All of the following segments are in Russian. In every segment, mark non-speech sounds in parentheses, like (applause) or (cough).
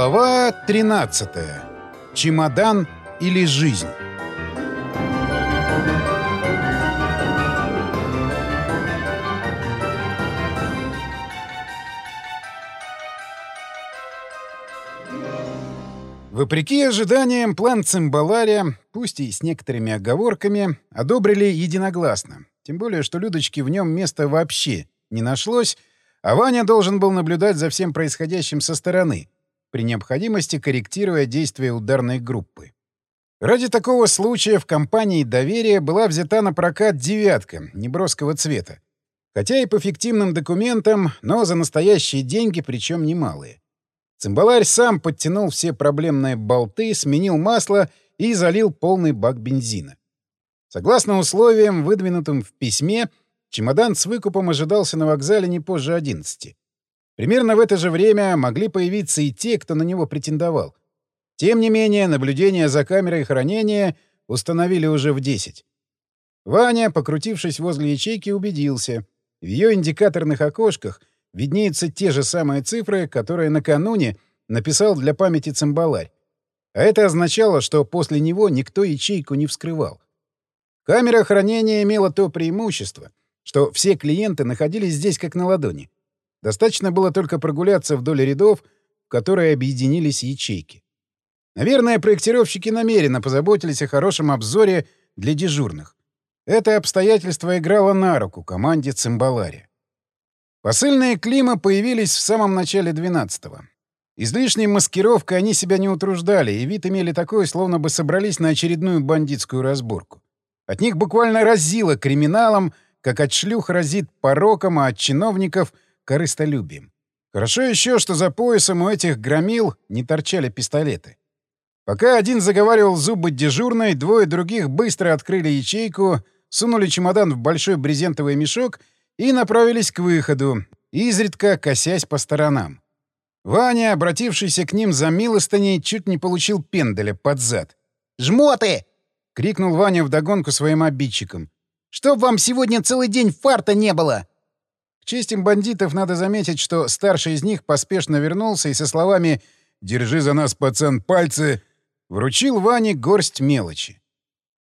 Глава 13. Чемодан или жизнь? Вопреки ожиданиям, план Цимбалария, пусть и с некоторыми оговорками, одобрили единогласно. Тем более, что Людочке в нем места вообще не нашлось, а Ваня должен был наблюдать за всем происходящим со стороны, при необходимости корректируя действия ударной группы. Ради такого случая в компании «Доверие» была взята на прокат «девятка» неброского цвета. Хотя и по фиктивным документам, но за настоящие деньги, причем немалые. Цимбаларь сам подтянул все проблемные болты, сменил масло и залил полный бак бензина. Согласно условиям, выдвинутым в письме, чемодан с выкупом ожидался на вокзале не позже 11. Примерно в это же время могли появиться и те, кто на него претендовал. Тем не менее, наблюдение за камерой хранения установили уже в 10. Ваня, покрутившись возле ячейки, убедился. В ее индикаторных окошках виднеются те же самые цифры, которые накануне написал для памяти цимбаларь. А это означало, что после него никто ячейку не вскрывал. Камера хранения имела то преимущество, что все клиенты находились здесь как на ладони. Достаточно было только прогуляться вдоль рядов, в которые объединились ячейки. Наверное, проектировщики намеренно позаботились о хорошем обзоре для дежурных. Это обстоятельство играло на руку команде Цимбалари. Посыльные Клима появились в самом начале 12-го. Излишней маскировкой они себя не утруждали, и вид имели такой, словно бы собрались на очередную бандитскую разборку. От них буквально разило криминалом, как от шлюх разит пороком, а от чиновников — корыстолюбием. Хорошо еще, что за поясом у этих громил не торчали пистолеты. Пока один заговаривал зубы дежурной, двое других быстро открыли ячейку, сунули чемодан в большой брезентовый мешок и направились к выходу, изредка косясь по сторонам. Ваня, обратившийся к ним за милостыней, чуть не получил пенделя под зад. «Жмоты!» — крикнул Ваня вдогонку своим обидчикам. «Чтоб вам сегодня целый день фарта не было!» К чести бандитов надо заметить, что старший из них поспешно вернулся и со словами «Держи за нас, пацан, пальцы!» вручил Ване горсть мелочи.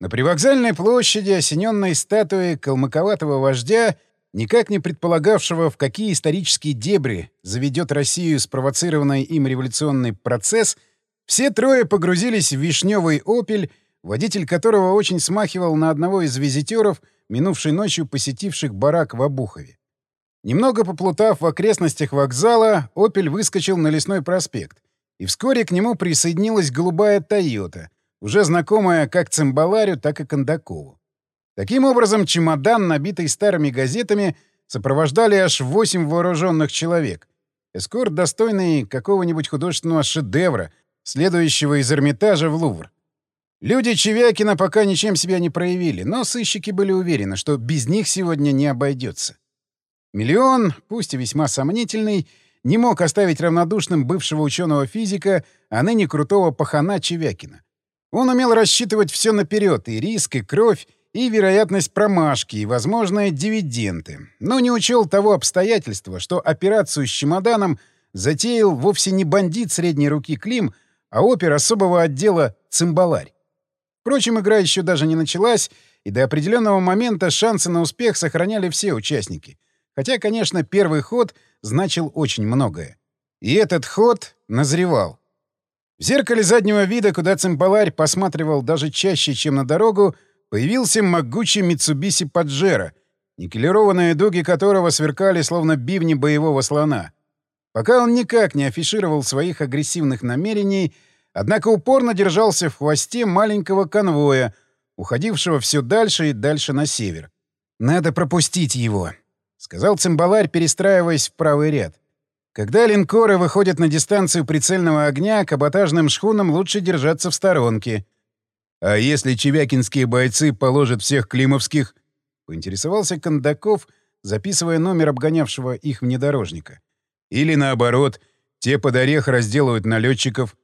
На привокзальной площади, осененной статуей калмыковатого вождя, никак не предполагавшего, в какие исторические дебри заведет Россию спровоцированный им революционный процесс, все трое погрузились в вишневый «Опель», водитель которого очень смахивал на одного из визитеров, минувшей ночью посетивших барак в Обухове. Немного поплутав в окрестностях вокзала, «Опель» выскочил на лесной проспект. И вскоре к нему присоединилась голубая «Тойота», уже знакомая как Цимбаларю, так и Кондакову. Таким образом, чемодан, набитый старыми газетами, сопровождали аж восемь вооруженных человек. Эскорт, достойный какого-нибудь художественного шедевра, следующего из Эрмитажа в Лувр. Люди Чевякина пока ничем себя не проявили, но сыщики были уверены, что без них сегодня не обойдется. Миллион, пусть и весьма сомнительный, не мог оставить равнодушным бывшего ученого-физика, а ныне крутого пахана Чевякина. Он умел рассчитывать все наперед, и риск, и кровь, и вероятность промашки, и возможные дивиденды, но не учел того обстоятельства, что операцию с чемоданом затеял вовсе не бандит средней руки Клим, а опер особого отдела «Цимбаларь». Впрочем, игра еще даже не началась, и до определенного момента шансы на успех сохраняли все участники — Хотя, конечно, первый ход значил очень многое. И этот ход назревал. В зеркале заднего вида, куда цимбаларь посматривал даже чаще, чем на дорогу, появился могучий Митсубиси Паджеро, никелированные дуги которого сверкали словно бивни боевого слона. Пока он никак не афишировал своих агрессивных намерений, однако упорно держался в хвосте маленького конвоя, уходившего все дальше и дальше на север. «Надо пропустить его», — сказал цимбаларь, перестраиваясь в правый ряд. «Когда линкоры выходят на дистанцию прицельного огня, каботажным шхунам лучше держаться в сторонке». «А если чевякинские бойцы положат всех климовских?» — поинтересовался Кондаков, записывая номер обгонявшего их внедорожника. «Или наоборот, те под орех разделывают налетчиков».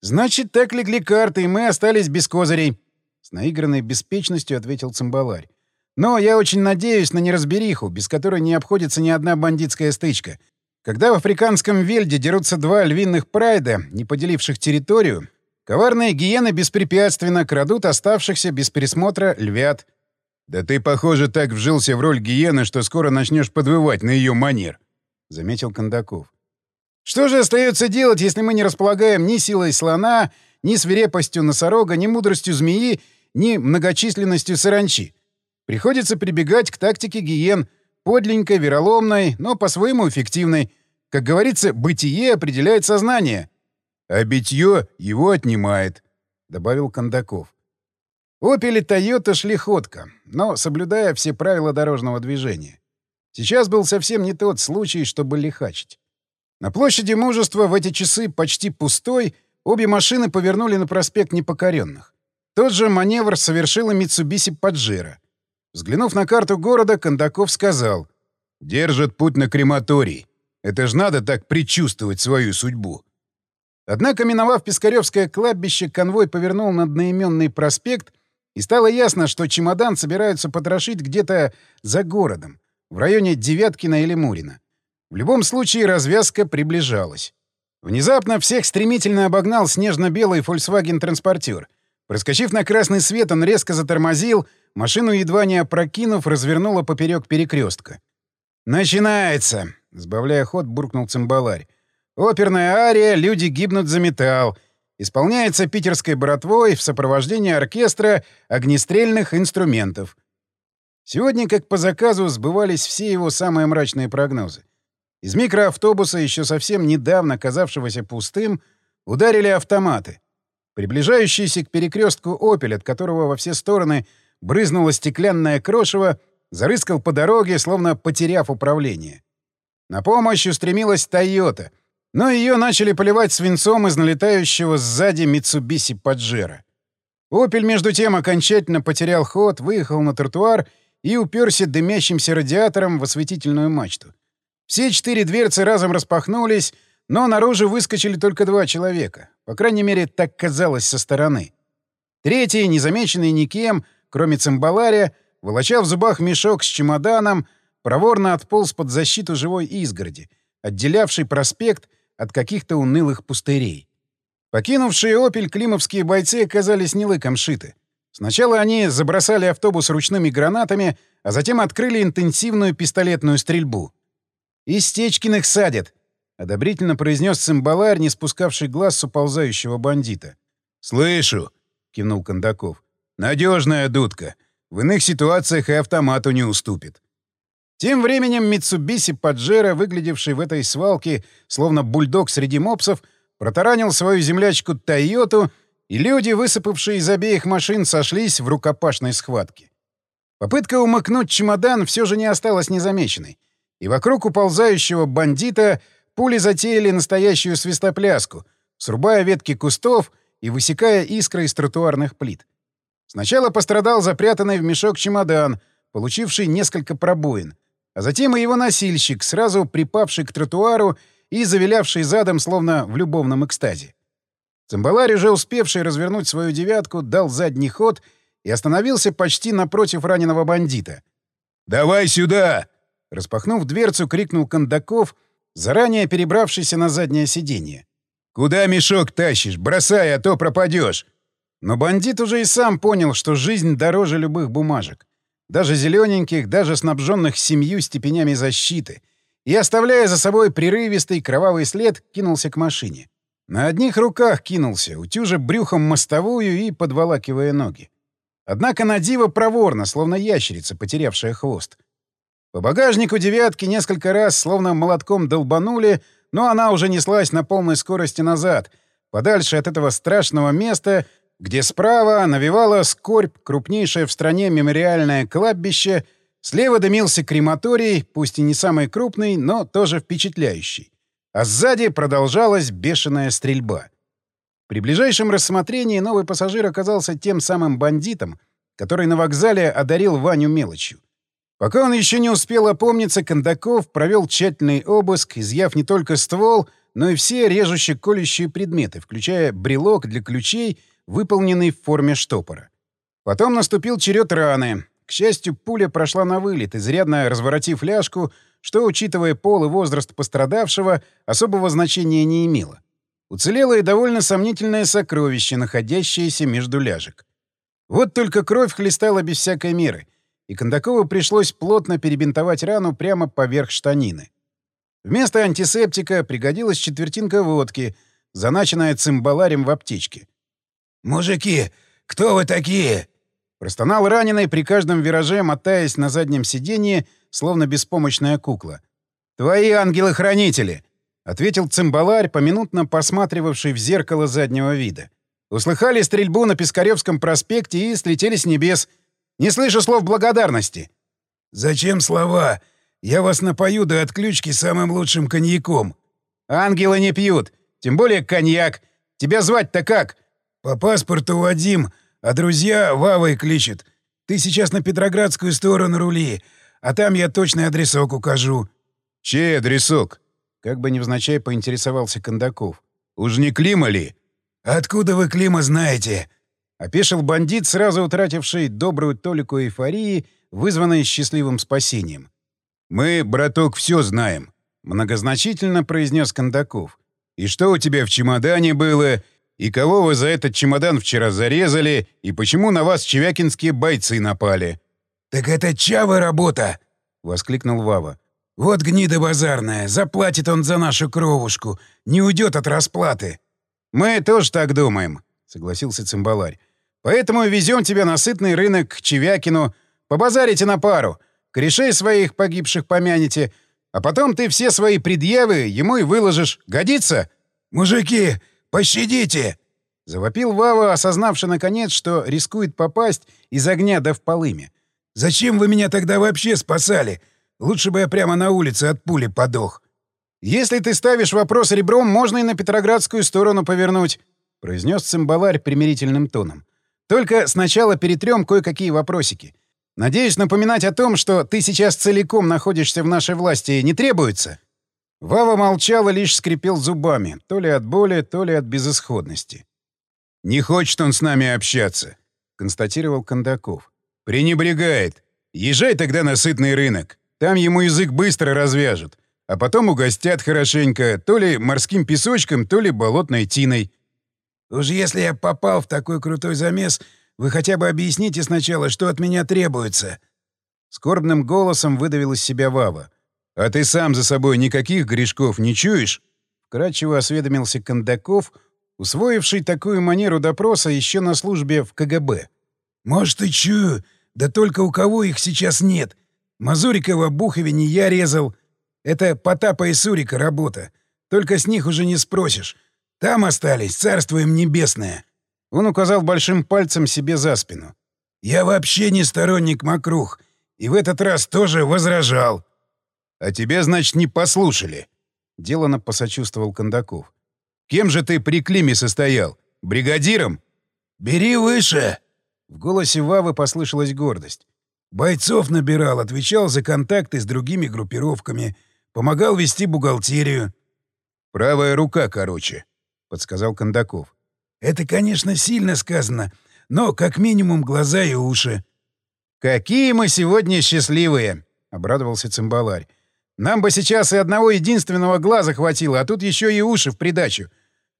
«Значит, так легли карты, и мы остались без козырей», — с наигранной беспечностью ответил цимбаларь. Но я очень надеюсь на неразбериху, без которой не обходится ни одна бандитская стычка. Когда в африканском вельде дерутся два львиных прайда, не поделивших территорию, коварные гиены беспрепятственно крадут оставшихся без пересмотра львят. «Да ты, похоже, так вжился в роль гиены, что скоро начнешь подвывать на ее манер», — заметил Кондаков. «Что же остается делать, если мы не располагаем ни силой слона, ни свирепостью носорога, ни мудростью змеи, ни многочисленностью саранчи? Приходится прибегать к тактике гиен, подленькой, вероломной, но по-своему эффективной. Как говорится, бытие определяет сознание. А битье его отнимает, — добавил Кондаков. «Опель» и «Тойота» шли ходко, но соблюдая все правила дорожного движения. Сейчас был совсем не тот случай, чтобы лихачить. На площади Мужества в эти часы почти пустой, обе машины повернули на проспект Непокоренных. Тот же маневр совершила Митсубиси Паджеро. Взглянув на карту города, Кондаков сказал. «Держат путь на крематорий. Это ж надо так предчувствовать свою судьбу». Однако, миновав Пискаревское кладбище, конвой повернул на одноименный проспект, и стало ясно, что чемодан собираются потрошить где-то за городом, в районе Девяткина или Мурина. В любом случае развязка приближалась. Внезапно всех стремительно обогнал снежно-белый Volkswagen-транспортер. Проскочив на красный свет, он резко затормозил — Машину, едва не опрокинув, развернула поперек перекрестка. «Начинается!» — сбавляя ход, буркнул цимбаларь. «Оперная ария «Люди гибнут за металл» исполняется питерской братвой в сопровождении оркестра огнестрельных инструментов. Сегодня, как по заказу, сбывались все его самые мрачные прогнозы. Из микроавтобуса, еще совсем недавно казавшегося пустым, ударили автоматы. Приближающийся к перекрестку «Опель», от которого во все стороны — брызнуло стеклянное крошево, зарыскал по дороге, словно потеряв управление. На помощь устремилась «Тойота», но ее начали поливать свинцом из налетающего сзади Митсубиси Паджеро. «Опель» между тем окончательно потерял ход, выехал на тротуар и уперся дымящимся радиатором в осветительную мачту. Все четыре дверцы разом распахнулись, но наружу выскочили только два человека. По крайней мере, так казалось со стороны. Третий, незамеченный никем, — кроме цимбалария, волоча в зубах мешок с чемоданом, проворно отполз под защиту живой изгороди, отделявшей проспект от каких-то унылых пустырей. Покинувшие «Опель» климовские бойцы оказались не лыком шиты. Сначала они забросали автобус ручными гранатами, а затем открыли интенсивную пистолетную стрельбу. «Из Стечкиных садят», — одобрительно произнес цимбаларь, не спускавший глаз с уползающего бандита. «Слышу», — кивнул Кондаков. Надежная дудка. В иных ситуациях и автомату не уступит. Тем временем Митсубиси Паджеро, выглядевший в этой свалке словно бульдог среди мопсов, протаранил свою землячку Тойоту, и люди, высыпавшие из обеих машин, сошлись в рукопашной схватке. Попытка умыкнуть чемодан все же не осталась незамеченной, и вокруг уползающего бандита пули затеяли настоящую свистопляску, срубая ветки кустов и высекая искры из тротуарных плит. Сначала пострадал запрятанный в мешок чемодан, получивший несколько пробоин, а затем и его носильщик, сразу припавший к тротуару и завилявший задом, словно в любовном экстазе. Цимбаларь, уже успевший развернуть свою девятку, дал задний ход и остановился почти напротив раненого бандита. «Давай сюда!» Распахнув дверцу, крикнул Кондаков, заранее перебравшийся на заднее сиденье. «Куда мешок тащишь? Бросай, а то пропадешь!» Но бандит уже и сам понял, что жизнь дороже любых бумажек. Даже зелененьких, даже снабженных семью степенями защиты. И, оставляя за собой прерывистый кровавый след, кинулся к машине. На одних руках кинулся, утюжа брюхом мостовую и подволакивая ноги. Однако на диво проворно, словно ящерица, потерявшая хвост. По багажнику «девятки» несколько раз словно молотком долбанули, но она уже неслась на полной скорости назад, подальше от этого страшного места — где справа навевала скорбь крупнейшее в стране мемориальное кладбище, слева дымился крематорий, пусть и не самый крупный, но тоже впечатляющий. А сзади продолжалась бешеная стрельба. При ближайшем рассмотрении новый пассажир оказался тем самым бандитом, который на вокзале одарил Ваню мелочью. Пока он еще не успел опомниться, Кондаков провел тщательный обыск, изъяв не только ствол, но и все режущие-колющие предметы, включая брелок для ключей выполненный в форме штопора. Потом наступил черед раны. К счастью, пуля прошла на вылет, изрядно разворотив ляжку, что, учитывая пол и возраст пострадавшего, особого значения не имело. Уцелело и довольно сомнительное сокровище, находящееся между ляжек. Вот только кровь хлестала без всякой меры, и Кондакову пришлось плотно перебинтовать рану прямо поверх штанины. Вместо антисептика пригодилась четвертинка водки, заначенная цимбаларем в аптечке. «Мужики, кто вы такие?» Простонал раненый при каждом вираже, мотаясь на заднем сиденье, словно беспомощная кукла. «Твои ангелы-хранители!» — ответил цимбаларь, поминутно посматривавший в зеркало заднего вида. «Услыхали стрельбу на Пискаревском проспекте и слетели с небес. Не слышу слов благодарности». «Зачем слова? Я вас напою до отключки самым лучшим коньяком». «Ангелы не пьют. Тем более коньяк. Тебя звать-то как?» «По паспорту Вадим, а друзья Вавой кличут. Ты сейчас на Петроградскую сторону рули, а там я точный адресок укажу». «Чей адресок?» Как бы невзначай поинтересовался Кондаков. «Уж не Клима ли?» «Откуда вы Клима знаете?» Опешил бандит, сразу утративший добрую толику эйфории, вызванной счастливым спасением. «Мы, браток, все знаем», — многозначительно произнес Кондаков. «И что у тебя в чемодане было, и кого вы за этот чемодан вчера зарезали, и почему на вас чевякинские бойцы напали?» «Так это Чава работа!» — воскликнул Вава. «Вот гнида базарная, заплатит он за нашу кровушку, не уйдет от расплаты». «Мы тоже так думаем», — согласился цимбаларь. «Поэтому везем тебя на сытный рынок к Чевякину, побазарите на пару, корешей своих погибших помянете, а потом ты все свои предъявы ему и выложишь. Годится?» «Мужики, Пощадите!» — завопил Вава, осознавший наконец, что рискует попасть из огня да в полыми. «Зачем вы меня тогда вообще спасали? Лучше бы я прямо на улице от пули подох». «Если ты ставишь вопрос ребром, можно и на Петроградскую сторону повернуть», — произнес цимбаларь примирительным тоном. «Только сначала перетрем кое-какие вопросики. Надеюсь, напоминать о том, что ты сейчас целиком находишься в нашей власти, не требуется?» Вава молчал и лишь скрипел зубами, то ли от боли, то ли от безысходности. «Не хочет он с нами общаться», — констатировал Кондаков. «Пренебрегает. Езжай тогда на сытный рынок. Там ему язык быстро развяжут. А потом угостят хорошенько то ли морским песочком, то ли болотной тиной». «Уж если я попал в такой крутой замес, вы хотя бы объясните сначала, что от меня требуется». Скорбным голосом выдавил из себя Вава. «А ты сам за собой никаких грешков не чуешь?» Вкратчиво осведомился Кондаков, усвоивший такую манеру допроса еще на службе в КГБ. «Может, и чую, да только у кого их сейчас нет. Мазурикова Бухове я резал. Это Потапа и Сурика работа. Только с них уже не спросишь. Там остались, царство им небесное». Он указал большим пальцем себе за спину. «Я вообще не сторонник Макрух, и в этот раз тоже возражал». «А тебя, значит, не послушали?» — делано посочувствовал Кондаков. «Кем же ты при Климе состоял? Бригадиром?» «Бери выше!» В голосе Вавы послышалась гордость. «Бойцов набирал, отвечал за контакты с другими группировками, помогал вести бухгалтерию». «Правая рука, короче», — подсказал Кондаков. «Это, конечно, сильно сказано, но как минимум глаза и уши». «Какие мы сегодня счастливые!» — обрадовался цимбаларь. Нам бы сейчас и одного единственного глаза хватило, а тут еще и уши в придачу.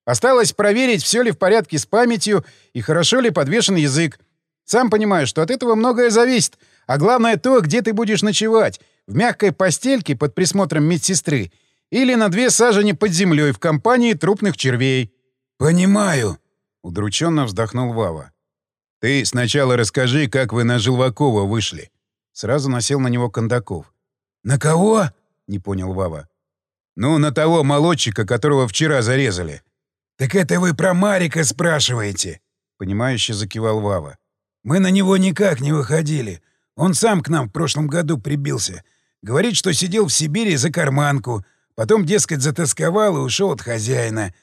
Осталось проверить, все ли в порядке с памятью и хорошо ли подвешен язык. Сам понимаешь, что от этого многое зависит, а главное то, где ты будешь ночевать — в мягкой постельке под присмотром медсестры или на две сажени под землей в компании трупных червей. «Понимаю», — удрученно вздохнул Вава. «Ты сначала расскажи, как вы на Желвакова вышли». Сразу насел на него Кондаков. «На кого?» — не понял Вава. «Ну, на того молодчика, которого вчера зарезали». «Так это вы про Марика спрашиваете?» — понимающе закивал Вава. «Мы на него никак не выходили. Он сам к нам в прошлом году прибился. Говорит, что сидел в Сибири за карманку, потом, дескать, затасковал и ушел от хозяина.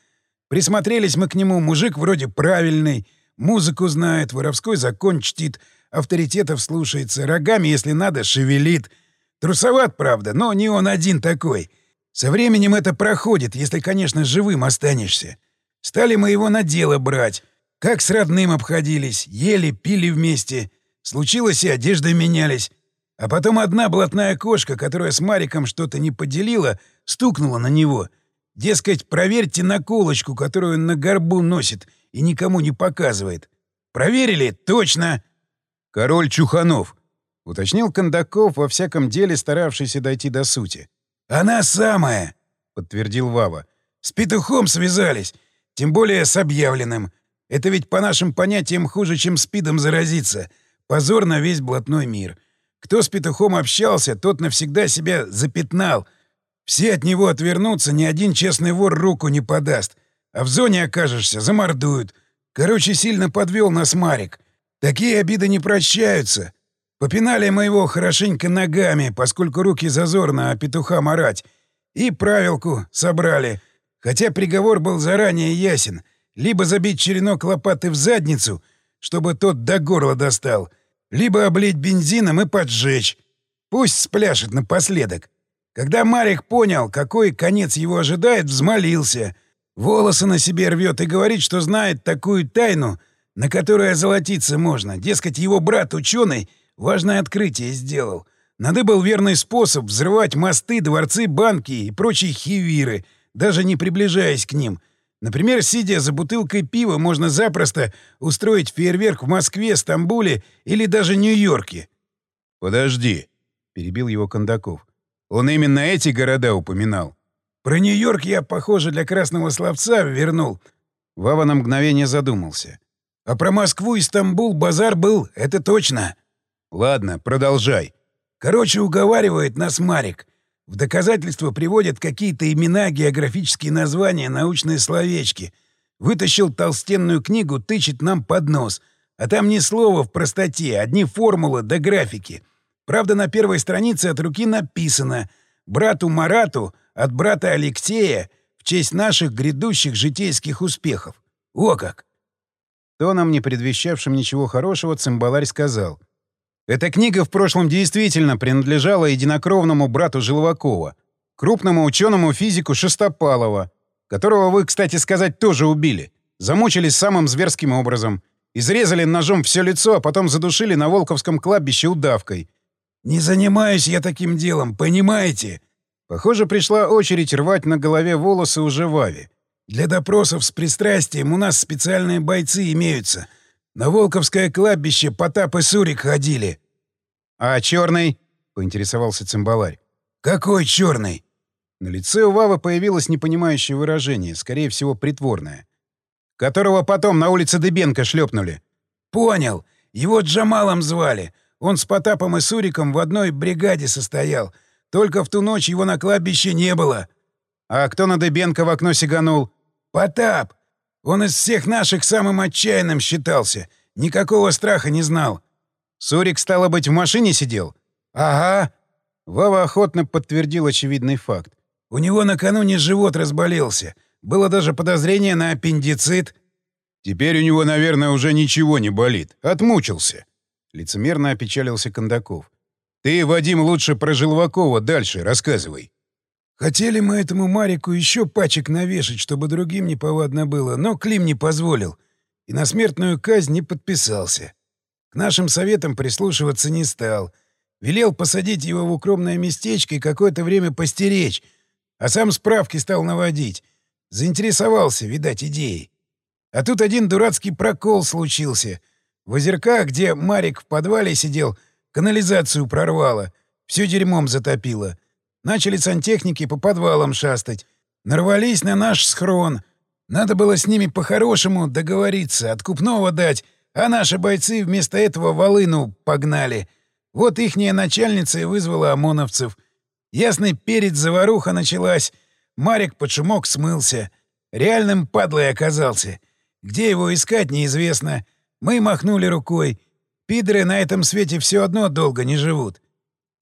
Присмотрелись мы к нему, мужик вроде правильный, музыку знает, воровской закон чтит, авторитетов слушается, рогами, если надо, шевелит — Трусоват, правда, но не он один такой. Со временем это проходит, если, конечно, живым останешься. Стали мы его на дело брать. Как с родным обходились, ели, пили вместе. Случилось и одежды менялись. А потом одна блатная кошка, которая с Мариком что-то не поделила, стукнула на него. Дескать, проверьте наколочку, которую на горбу носит и никому не показывает. Проверили? Точно! Король Чуханов, — уточнил Кондаков, во всяком деле старавшийся дойти до сути. «Она самая!» — подтвердил Вава. «С петухом связались, тем более с объявленным. Это ведь по нашим понятиям хуже, чем спидом заразиться. Позор на весь блатной мир. Кто с петухом общался, тот навсегда себя запятнал. Все от него отвернутся, ни один честный вор руку не подаст. А в зоне окажешься, замордуют. Короче, сильно подвел нас Марик. Такие обиды не прощаются. Попинали моего хорошенько ногами, поскольку руки зазорно, а петуха марать. И правилку собрали. Хотя приговор был заранее ясен. Либо забить черенок лопаты в задницу, чтобы тот до горла достал, либо облить бензином и поджечь. Пусть спляшет напоследок. Когда Марик понял, какой конец его ожидает, взмолился. Волосы на себе рвет и говорит, что знает такую тайну, на которую озолотиться можно. Дескать, его брат-ученый важное открытие сделал. Надыбал верный способ взрывать мосты, дворцы, банки и прочие хивиры, даже не приближаясь к ним. Например, сидя за бутылкой пива, можно запросто устроить фейерверк в Москве, Стамбуле или даже Нью-Йорке. «Подожди», — перебил его Кондаков. «Он именно эти города упоминал». «Про Нью-Йорк я, похоже, для красного словца вернул». Вава на мгновение задумался. «А про Москву и Стамбул базар был, это точно». «Ладно, продолжай». «Короче, уговаривает нас Марик. В доказательство приводят какие-то имена, географические названия, научные словечки. Вытащил толстенную книгу, тычет нам под нос. А там ни слова в простоте, одни формулы да графики. Правда, на первой странице от руки написано «Брату Марату от брата Алексея в честь наших грядущих житейских успехов». О как! Тоном, не предвещавшим ничего хорошего, цимбаларь сказал. «Эта книга в прошлом действительно принадлежала единокровному брату Желвакова, крупному ученому-физику Шестопалова, которого вы, кстати сказать, тоже убили. Замучили самым зверским образом. Изрезали ножом все лицо, а потом задушили на Волковском кладбище удавкой. «Не занимаюсь я таким делом, понимаете?» Похоже, пришла очередь рвать на голове волосы уже Вави. «Для допросов с пристрастием у нас специальные бойцы имеются. На Волковское кладбище Потап и Сурик ходили». «А черный?» — поинтересовался цимбаларь. «Какой черный?» На лице у Вавы появилось непонимающее выражение, скорее всего, притворное. «Которого потом на улице Дыбенко шлепнули». «Понял. Его Джамалом звали. Он с Потапом и Суриком в одной бригаде состоял. Только в ту ночь его на кладбище не было. А кто на Дыбенко в окно сиганул? Потап. Он из всех наших самым отчаянным считался. Никакого страха не знал. Сурик, стало быть, в машине сидел? Ага. Вова охотно подтвердил очевидный факт. У него накануне живот разболелся. Было даже подозрение на аппендицит. Теперь у него, наверное, уже ничего не болит. Отмучился. Лицемерно опечалился Кондаков. «Ты, Вадим, лучше про Желвакова дальше рассказывай». «Хотели мы этому Марику еще пачек навешать, чтобы другим неповадно было, но Клим не позволил. И на смертную казнь не подписался. К нашим советам прислушиваться не стал. Велел посадить его в укромное местечко и какое-то время постеречь, а сам справки стал наводить. Заинтересовался, видать, идеей. А тут один дурацкий прокол случился — в озерках, где Марик в подвале сидел, канализацию прорвало, все дерьмом затопило. Начали сантехники по подвалам шастать. Нарвались на наш схрон. Надо было с ними по-хорошему договориться, откупного дать, а наши бойцы вместо этого волыну погнали. Вот ихняя начальница и вызвала ОМОНовцев. Ясный перед заваруха началась. Марик под шумок смылся. Реальным падлой оказался. Где его искать, неизвестно. Мы махнули рукой. Пидоры на этом свете все одно долго не живут.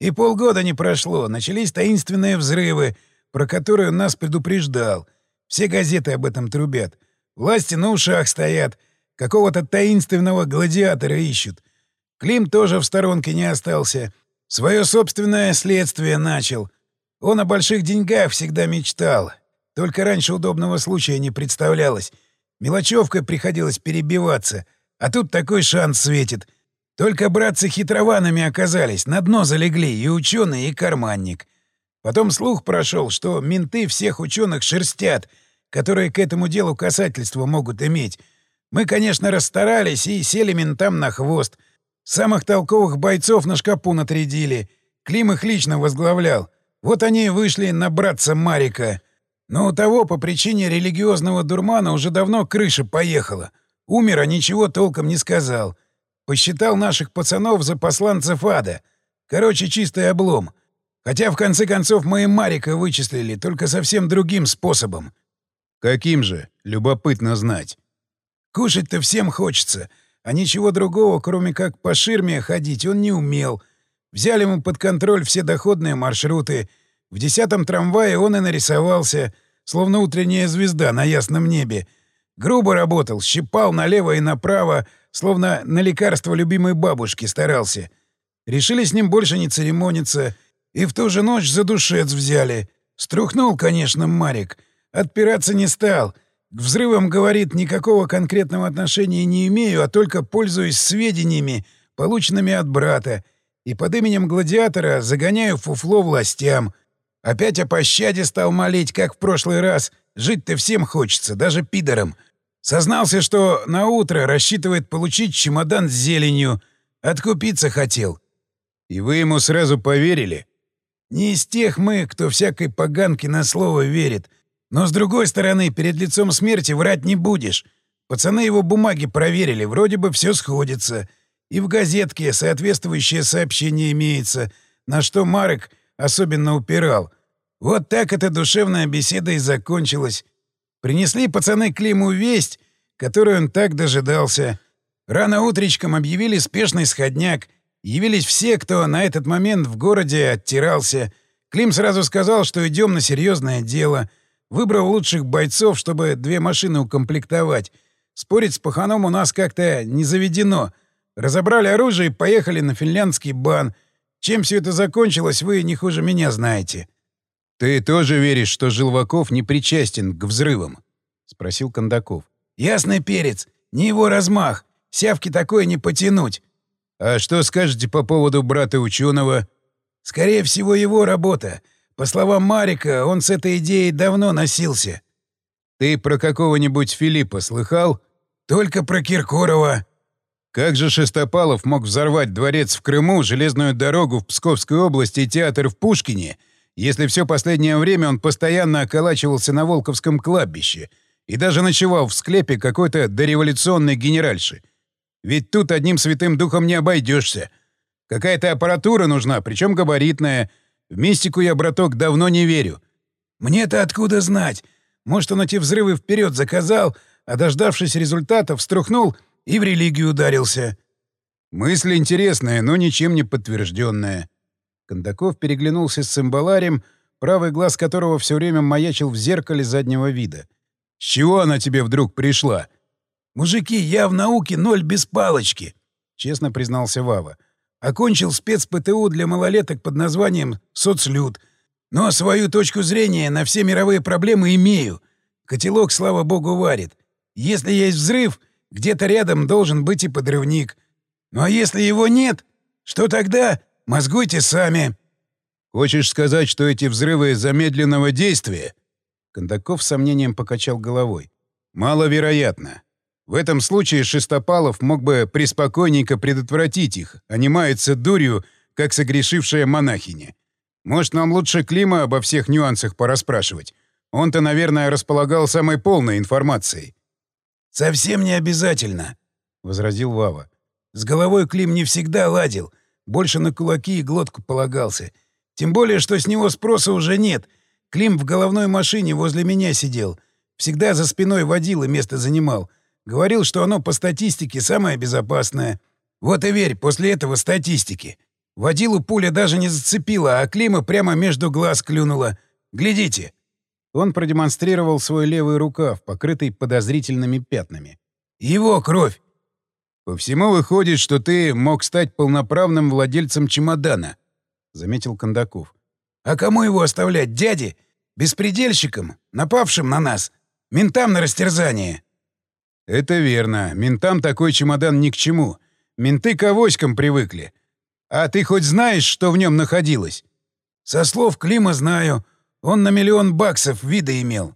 И полгода не прошло, начались таинственные взрывы, про которые он нас предупреждал. Все газеты об этом трубят. Власти на ушах стоят. Какого-то таинственного гладиатора ищут. Клим тоже в сторонке не остался. Свое собственное следствие начал. Он о больших деньгах всегда мечтал. Только раньше удобного случая не представлялось. Мелочевкой приходилось перебиваться — а тут такой шанс светит. Только братцы хитрованами оказались, на дно залегли и ученый, и карманник. Потом слух прошел, что менты всех ученых шерстят, которые к этому делу касательства могут иметь. Мы, конечно, расстарались и сели ментам на хвост. Самых толковых бойцов на шкапу натрядили. Клим их лично возглавлял. Вот они и вышли на братца Марика. Но у того по причине религиозного дурмана уже давно крыша поехала. Умер, а ничего толком не сказал. Посчитал наших пацанов за посланцев ада. Короче, чистый облом. Хотя, в конце концов, мы и Марика вычислили, только совсем другим способом. Каким же? Любопытно знать. Кушать-то всем хочется, а ничего другого, кроме как по ширме ходить, он не умел. Взяли мы под контроль все доходные маршруты. В десятом трамвае он и нарисовался, словно утренняя звезда на ясном небе. Грубо работал, щипал налево и направо, словно на лекарство любимой бабушки старался. Решили с ним больше не церемониться, и в ту же ночь за душец взяли. Струхнул, конечно, Марик. Отпираться не стал. К взрывам, говорит, никакого конкретного отношения не имею, а только пользуюсь сведениями, полученными от брата. И под именем гладиатора загоняю фуфло властям. Опять о пощаде стал молить, как в прошлый раз. Жить-то всем хочется, даже пидорам. Сознался, что на утро рассчитывает получить чемодан с зеленью. Откупиться хотел. И вы ему сразу поверили? Не из тех мы, кто всякой поганке на слово верит. Но, с другой стороны, перед лицом смерти врать не будешь. Пацаны его бумаги проверили, вроде бы все сходится. И в газетке соответствующее сообщение имеется, на что Марек особенно упирал. Вот так эта душевная беседа и закончилась. Принесли пацаны Климу весть, которую он так дожидался. Рано утречком объявили спешный сходняк. Явились все, кто на этот момент в городе оттирался. Клим сразу сказал, что идем на серьезное дело. Выбрал лучших бойцов, чтобы две машины укомплектовать. Спорить с паханом у нас как-то не заведено. Разобрали оружие и поехали на финляндский бан. Чем все это закончилось, вы не хуже меня знаете. «Ты тоже веришь, что Жилваков не причастен к взрывам?» — спросил Кондаков. «Ясный перец. Не его размах. Сявки такое не потянуть». «А что скажете по поводу брата ученого? «Скорее всего, его работа. По словам Марика, он с этой идеей давно носился». «Ты про какого-нибудь Филиппа слыхал?» «Только про Киркорова». Как же Шестопалов мог взорвать дворец в Крыму, железную дорогу в Псковской области и театр в Пушкине — если все последнее время он постоянно околачивался на Волковском кладбище и даже ночевал в склепе какой-то дореволюционной генеральши. Ведь тут одним святым духом не обойдешься. Какая-то аппаратура нужна, причем габаритная. В мистику я, браток, давно не верю. Мне-то откуда знать? Может, он эти взрывы вперед заказал, а дождавшись результатов, струхнул и в религию ударился. Мысль интересная, но ничем не подтвержденная. Кондаков переглянулся с цимбаларием, правый глаз которого все время маячил в зеркале заднего вида. «С чего она тебе вдруг пришла?» «Мужики, я в науке ноль без палочки», — честно признался Вава. «Окончил спец-ПТУ для малолеток под названием «Соцлюд». Но свою точку зрения на все мировые проблемы имею. Котелок, слава богу, варит. Если есть взрыв, где-то рядом должен быть и подрывник. Ну а если его нет, что тогда? Мозгуйте сами. Хочешь сказать, что эти взрывы замедленного действия? Кондаков с сомнением покачал головой. Маловероятно. В этом случае Шестопалов мог бы приспокойненько предотвратить их, а не мается дурью, как согрешившая монахиня. Может, нам лучше Клима обо всех нюансах порасспрашивать? Он-то, наверное, располагал самой полной информацией. «Совсем не обязательно», — возразил Вава. «С головой Клим не всегда ладил, больше на кулаки и глотку полагался. Тем более, что с него спроса уже нет. Клим в головной машине возле меня сидел. Всегда за спиной водил и место занимал. Говорил, что оно по статистике самое безопасное. Вот и верь, после этого статистики. Водилу пуля даже не зацепила, а Клима прямо между глаз клюнула. Глядите. Он продемонстрировал свой левый рукав, покрытый подозрительными пятнами. Его кровь. «По всему выходит, что ты мог стать полноправным владельцем чемодана», — заметил Кондаков. «А кому его оставлять, дяде? Беспредельщикам, напавшим на нас? Ментам на растерзание?» «Это верно. Ментам такой чемодан ни к чему. Менты к авоськам привыкли. А ты хоть знаешь, что в нем находилось? Со слов Клима знаю. Он на миллион баксов вида имел.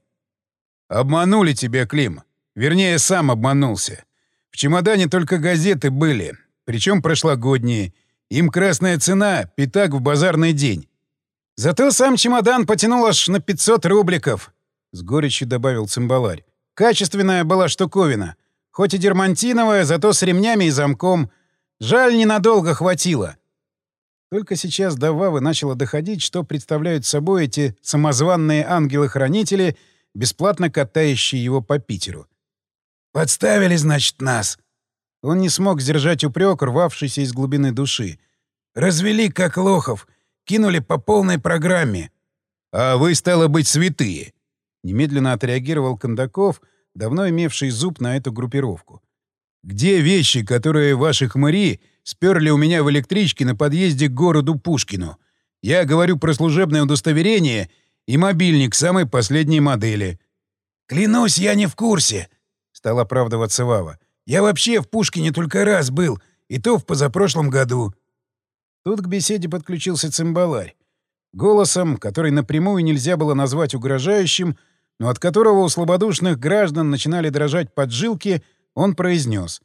Обманули тебя, Клим. Вернее, сам обманулся. В чемодане только газеты были, причем прошлогодние. Им красная цена — пятак в базарный день. Зато сам чемодан потянул аж на 500 рубликов, — с горечью добавил цимбаларь. Качественная была штуковина. Хоть и дермантиновая, зато с ремнями и замком. Жаль, ненадолго хватило. Только сейчас до Вавы начало доходить, что представляют собой эти самозванные ангелы-хранители, бесплатно катающие его по Питеру. «Подставили, значит, нас!» Он не смог сдержать упрек, рвавшийся из глубины души. «Развели, как лохов, кинули по полной программе». «А вы, стало быть, святые!» Немедленно отреагировал Кондаков, давно имевший зуб на эту группировку. «Где вещи, которые ваши хмыри сперли у меня в электричке на подъезде к городу Пушкину? Я говорю про служебное удостоверение и мобильник самой последней модели». «Клянусь, я не в курсе», — стал оправдываться Вава. «Я вообще в Пушкине только раз был, и то в позапрошлом году». Тут к беседе подключился цимбаларь. Голосом, который напрямую нельзя было назвать угрожающим, но от которого у слабодушных граждан начинали дрожать поджилки, он произнес.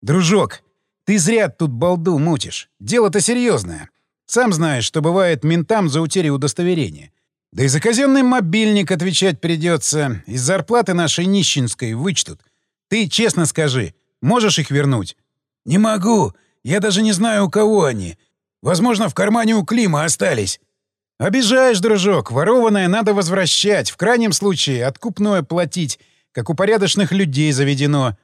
«Дружок, ты зря тут балду мутишь. Дело-то серьезное. Сам знаешь, что бывает ментам за утерю удостоверения. Да и за казенный мобильник отвечать придется. Из зарплаты нашей нищенской вычтут. Ты честно скажи, можешь их вернуть?» «Не могу. Я даже не знаю, у кого они. Возможно, в кармане у Клима остались». «Обижаешь, дружок. Ворованное надо возвращать. В крайнем случае откупное платить, как у порядочных людей заведено».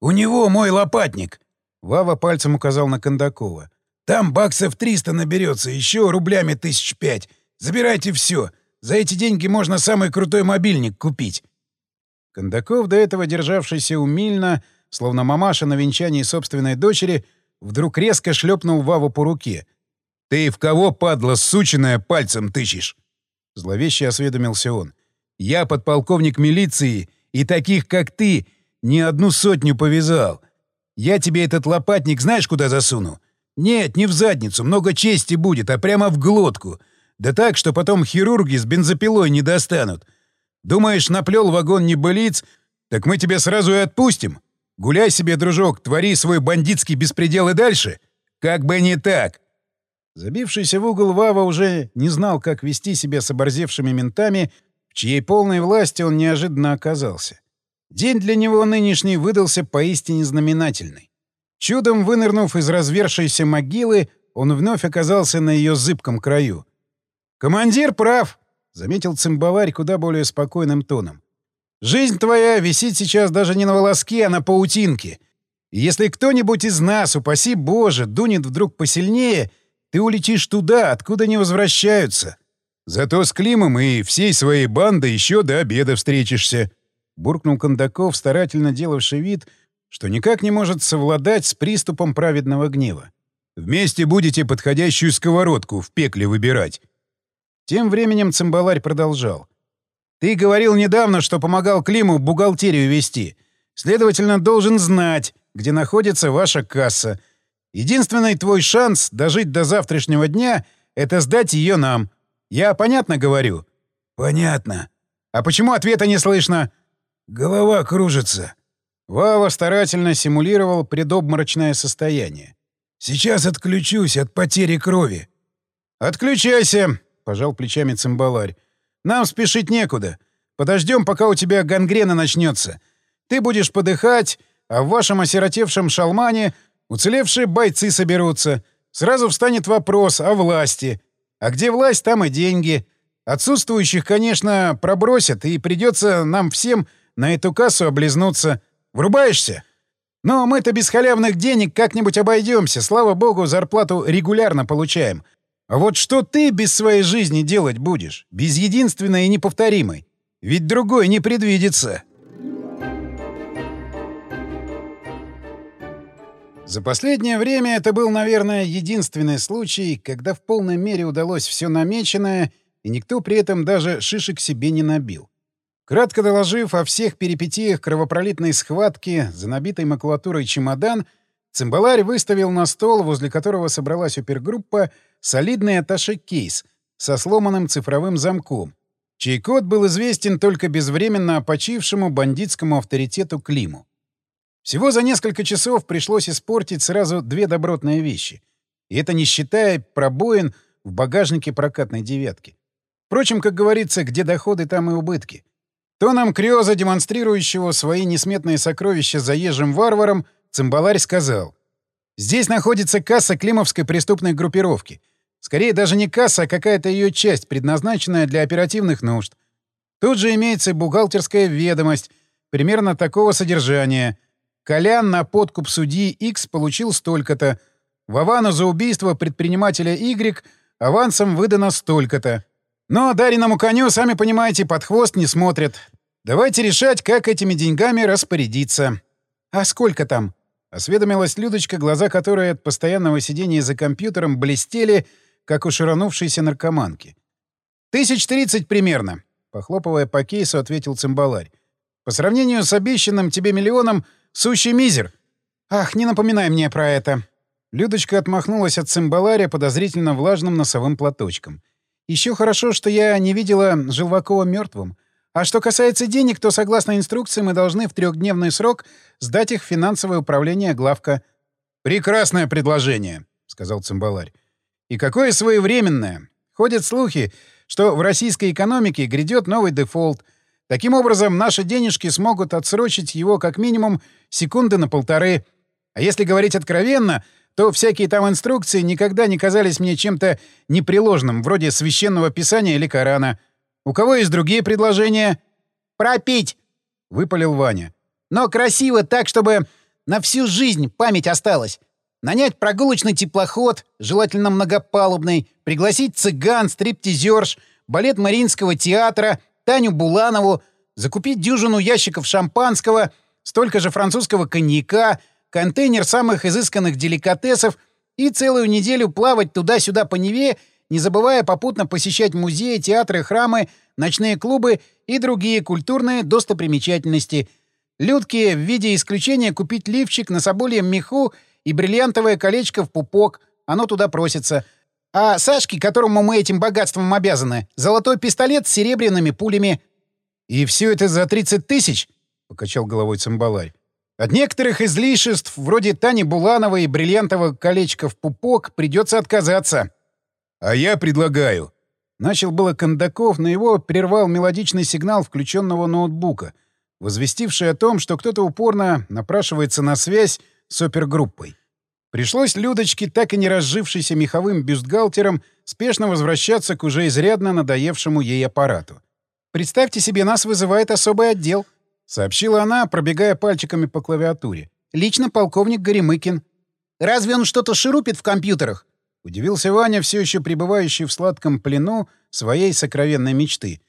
«У него мой лопатник». Вава пальцем указал на Кондакова. «Там баксов 300 наберется, еще рублями тысяч пять. Забирайте все. За эти деньги можно самый крутой мобильник купить». Кондаков, до этого державшийся умильно, словно мамаша на венчании собственной дочери, вдруг резко шлепнул Ваву по руке — «Ты в кого, падла сучиная, пальцем тычешь?» Зловеще осведомился он. «Я подполковник милиции, и таких, как ты, не одну сотню повязал. Я тебе этот лопатник знаешь, куда засуну? Нет, не в задницу, много чести будет, а прямо в глотку. Да так, что потом хирурги с бензопилой не достанут. Думаешь, наплел вагон небылиц? Так мы тебя сразу и отпустим. Гуляй себе, дружок, твори свой бандитский беспредел и дальше. Как бы не так. Забившийся в угол Вава уже не знал, как вести себя с оборзевшими ментами, в чьей полной власти он неожиданно оказался. День для него нынешний выдался поистине знаменательный. Чудом вынырнув из развершейся могилы, он вновь оказался на ее зыбком краю. «Командир прав!» — заметил цимбаларь куда более спокойным тоном. «Жизнь твоя висит сейчас даже не на волоске, а на паутинке. И если кто-нибудь из нас, упаси Боже, дунет вдруг посильнее — ты улетишь туда, откуда не возвращаются. Зато с Климом и всей своей бандой еще до обеда встретишься», — буркнул Кондаков, старательно делавший вид, что никак не может совладать с приступом праведного гнева. «Вместе будете подходящую сковородку в пекле выбирать». Тем временем цимбаларь продолжал. «Ты говорил недавно, что помогал Климу бухгалтерию вести. Следовательно, должен знать, где находится ваша касса — Единственный твой шанс дожить до завтрашнего дня — это сдать ее нам. Я понятно говорю? — Понятно. А почему ответа не слышно? — Голова кружится. Вава старательно симулировал предобморочное состояние. — Сейчас отключусь от потери крови. — Отключайся, — пожал плечами цимбаларь. — Нам спешить некуда. Подождем, пока у тебя гангрена начнется. Ты будешь подыхать, а в вашем осиротевшем шалмане Уцелевшие бойцы соберутся. Сразу встанет вопрос о власти. А где власть, там и деньги. Отсутствующих, конечно, пробросят, и придется нам всем на эту кассу облизнуться. Врубаешься? Но мы-то без халявных денег как-нибудь обойдемся. Слава богу, зарплату регулярно получаем. А вот что ты без своей жизни делать будешь? Без единственной и неповторимой? Ведь другой не предвидится. За последнее время это был, наверное, единственный случай, когда в полной мере удалось все намеченное, и никто при этом даже шишек себе не набил. Кратко доложив о всех перипетиях кровопролитной схватки за набитой макулатурой чемодан, Цимбаларь выставил на стол, возле которого собралась опергруппа, солидный аташе-кейс со сломанным цифровым замком, чей код был известен только безвременно опочившему бандитскому авторитету Климу. Всего за несколько часов пришлось испортить сразу две добротные вещи. И это не считая пробоин в багажнике прокатной «девятки». Впрочем, как говорится, где доходы, там и убытки. Тоном Криоза, демонстрирующего свои несметные сокровища заезжим варварам, цимбаларь сказал. «Здесь находится касса климовской преступной группировки — Скорее, даже не касса, а какая-то ее часть, предназначенная для оперативных нужд. Тут же имеется бухгалтерская ведомость, примерно такого содержания. Колян на подкуп судьи X получил столько-то. Вовану за убийство предпринимателя Y авансом выдано столько-то. Но дареному коню, сами понимаете, под хвост не смотрят. Давайте решать, как этими деньгами распорядиться. А сколько там? Осведомилась Людочка, глаза которой от постоянного сидения за компьютером блестели, как у ширанувшейся наркоманки. «Тысяч тридцать примерно», — похлопывая по кейсу, ответил цимбаларь. «По сравнению с обещанным тебе миллионом, сущий мизер. Ах, не напоминай мне про это». Людочка отмахнулась от цимбаларя подозрительно влажным носовым платочком. Еще хорошо, что я не видела Желвакова мертвым. А что касается денег, то, согласно инструкции, мы должны в трехдневный срок сдать их в финансовое управление главка. «Прекрасное предложение», — сказал цимбаларь. И какое своевременное. Ходят слухи, что в российской экономике грядет новый дефолт. Таким образом, наши денежки смогут отсрочить его как минимум секунды на полторы. А если говорить откровенно, то всякие там инструкции никогда не казались мне чем-то непреложным, вроде священного писания или Корана. У кого есть другие предложения? «Пропить!» — выпалил Ваня. «Но красиво так, чтобы на всю жизнь память осталась. Нанять прогулочный теплоход, желательно многопалубный, пригласить цыган, стриптизерш, балет Мариинского театра, Таню Буланову, закупить дюжину ящиков шампанского, столько же французского коньяка, контейнер самых изысканных деликатесов и целую неделю плавать туда-сюда по Неве, не забывая попутно посещать музеи, театры, храмы, ночные клубы и другие культурные достопримечательности. Людки в виде исключения купить лифчик на собольем меху и бриллиантовое колечко в пупок, оно туда просится. А Сашке, которому мы этим богатством обязаны, золотой пистолет с серебряными пулями. — И все это за 30 тысяч? — покачал головой цимбаларь. От некоторых излишеств, вроде Тани Булановой и бриллиантового колечка в пупок, придется отказаться. — А я предлагаю. Начал было Кондаков, но его прервал мелодичный сигнал включенного ноутбука, возвестивший о том, что кто-то упорно напрашивается на связь с опергруппой. Пришлось Людочке, так и не разжившейся меховым бюстгальтером, спешно возвращаться к уже изрядно надоевшему ей аппарату. «Представьте себе, нас вызывает особый отдел», — сообщила она, пробегая пальчиками по клавиатуре. «Лично полковник Горемыкин». «Разве он что-то ширупит в компьютерах?» — удивился Ваня, все еще пребывающий в сладком плену своей сокровенной мечты.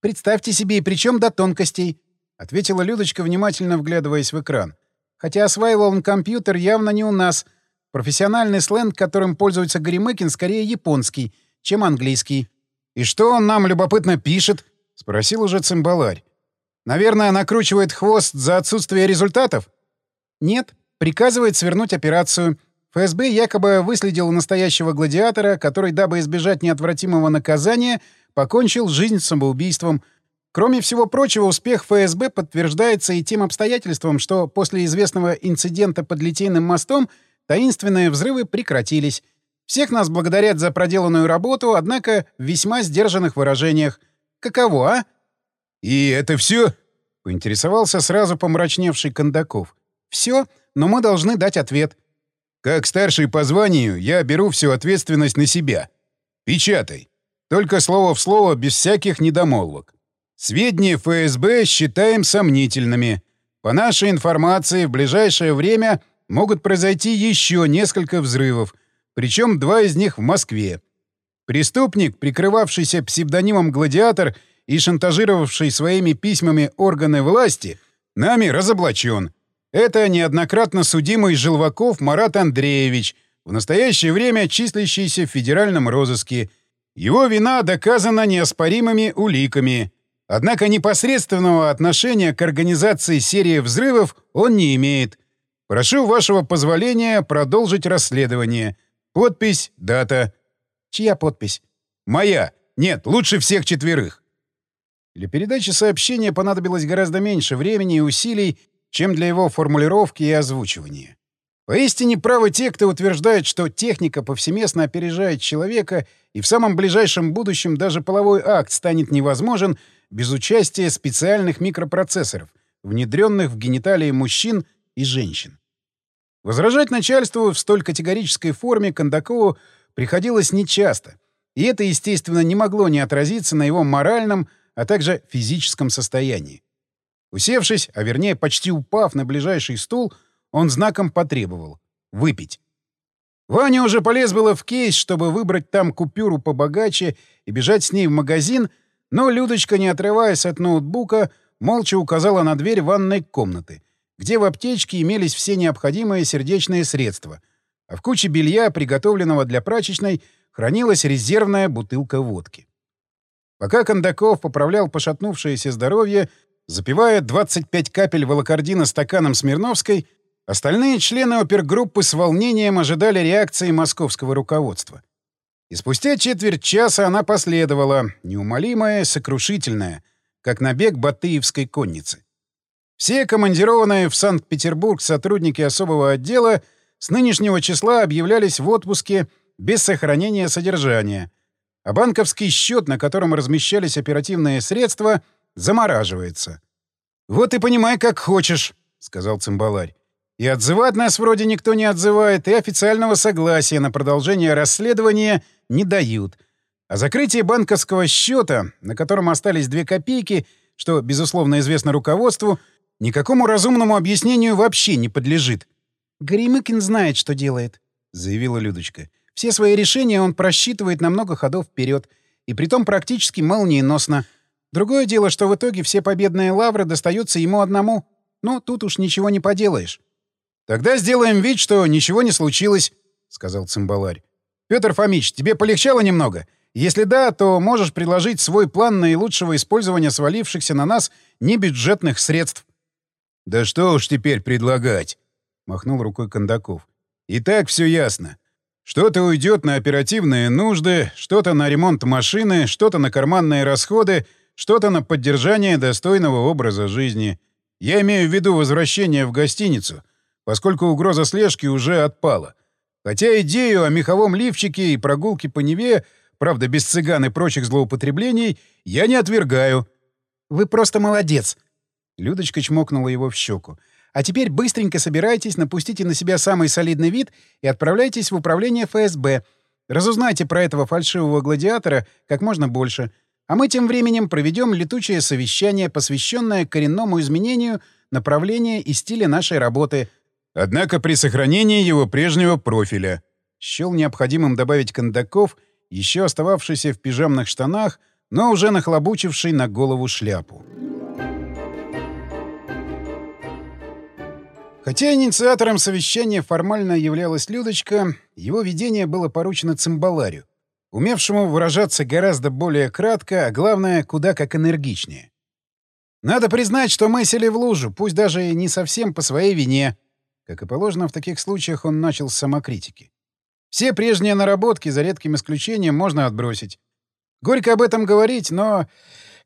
«Представьте себе, и причем до тонкостей», — ответила Людочка, внимательно вглядываясь в экран. Хотя осваивал он компьютер явно не у нас. Профессиональный сленг, которым пользуется Горемыкин, скорее японский, чем английский. «И что он нам любопытно пишет?» — спросил уже цимбаларь. «Наверное, накручивает хвост за отсутствие результатов?» «Нет. Приказывает свернуть операцию. ФСБ якобы выследил настоящего гладиатора, который, дабы избежать неотвратимого наказания, покончил жизнь самоубийством, Кроме всего прочего, успех ФСБ подтверждается и тем обстоятельством, что после известного инцидента под Литейным мостом таинственные взрывы прекратились. Всех нас благодарят за проделанную работу, однако в весьма сдержанных выражениях. Каково, а? «И это все? поинтересовался сразу помрачневший Кондаков. «Все, но мы должны дать ответ». «Как старший по званию, я беру всю ответственность на себя. Печатай. Только слово в слово, без всяких недомолвок. Сведения ФСБ считаем сомнительными. По нашей информации, в ближайшее время могут произойти еще несколько взрывов, причем два из них в Москве. Преступник, прикрывавшийся псевдонимом «Гладиатор» и шантажировавший своими письмами органы власти, нами разоблачен. Это неоднократно судимый Желваков Марат Андреевич, в настоящее время числящийся в федеральном розыске. Его вина доказана неоспоримыми уликами — Однако непосредственного отношения к организации серии взрывов он не имеет. Прошу вашего позволения продолжить расследование. Подпись, дата. Чья подпись? Моя. Нет, лучше всех четверых. Для передачи сообщения понадобилось гораздо меньше времени и усилий, чем для его формулировки и озвучивания. Поистине правы те, кто утверждает, что техника повсеместно опережает человека, и в самом ближайшем будущем даже половой акт станет невозможен без участия специальных микропроцессоров, внедренных в гениталии мужчин и женщин. Возражать начальству в столь категорической форме Кондакову приходилось нечасто, и это, естественно, не могло не отразиться на его моральном, а также физическом состоянии. Усевшись, а вернее почти упав на ближайший стул, он знаком потребовал — выпить. Ваня уже полез было в кейс, чтобы выбрать там купюру побогаче и бежать с ней в магазин, но Людочка, не отрываясь от ноутбука, молча указала на дверь ванной комнаты, где в аптечке имелись все необходимые сердечные средства, а в куче белья, приготовленного для прачечной, хранилась резервная бутылка водки. Пока Кондаков поправлял пошатнувшееся здоровье, запивая 25 капель волокордина стаканом Смирновской, остальные члены опергруппы с волнением ожидали реакции московского руководства. И спустя четверть часа она последовала, неумолимая, сокрушительная, как набег Батыевской конницы. Все командированные в Санкт-Петербург сотрудники особого отдела с нынешнего числа объявлялись в отпуске без сохранения содержания, а банковский счет, на котором размещались оперативные средства, замораживается. «Вот и понимай, как хочешь», — сказал цимбаларь. «И отзывать нас вроде никто не отзывает, и официального согласия на продолжение расследования не дают. А закрытие банковского счета, на котором остались две копейки, что, безусловно, известно руководству, никакому разумному объяснению вообще не подлежит». «Горемыкин знает, что делает», — заявила Людочка. «Все свои решения он просчитывает на много ходов вперед, и притом практически молниеносно». Другое дело, что в итоге все победные лавры достаются ему одному. Но тут уж ничего не поделаешь. — Тогда сделаем вид, что ничего не случилось, — сказал цимбаларь. — Петр Фомич, тебе полегчало немного? Если да, то можешь предложить свой план наилучшего использования свалившихся на нас небюджетных средств. — Да что уж теперь предлагать, — махнул рукой Кондаков. — И так все ясно. Что-то уйдет на оперативные нужды, что-то на ремонт машины, что-то на карманные расходы — что-то на поддержание достойного образа жизни. Я имею в виду возвращение в гостиницу, поскольку угроза слежки уже отпала. Хотя идею о меховом лифчике и прогулке по Неве, правда, без цыган и прочих злоупотреблений, я не отвергаю. «Вы просто молодец!» Людочка чмокнула его в щеку. «А теперь быстренько собирайтесь, напустите на себя самый солидный вид и отправляйтесь в управление ФСБ. Разузнайте про этого фальшивого гладиатора как можно больше. А мы тем временем проведем летучее совещание, посвященное коренному изменению направления и стиля нашей работы. Однако при сохранении его прежнего профиля. Счел необходимым добавить Кондаков, еще остававшийся в пижамных штанах, но уже нахлобучивший на голову шляпу. Хотя инициатором совещания формально являлась Людочка, его ведение было поручено Цимбаларю, умевшему выражаться гораздо более кратко, а главное, куда как энергичнее. Надо признать, что мы сели в лужу, пусть даже не совсем по своей вине. Как и положено, в таких случаях он начал с самокритики. Все прежние наработки, за редким исключением, можно отбросить. Горько об этом говорить, но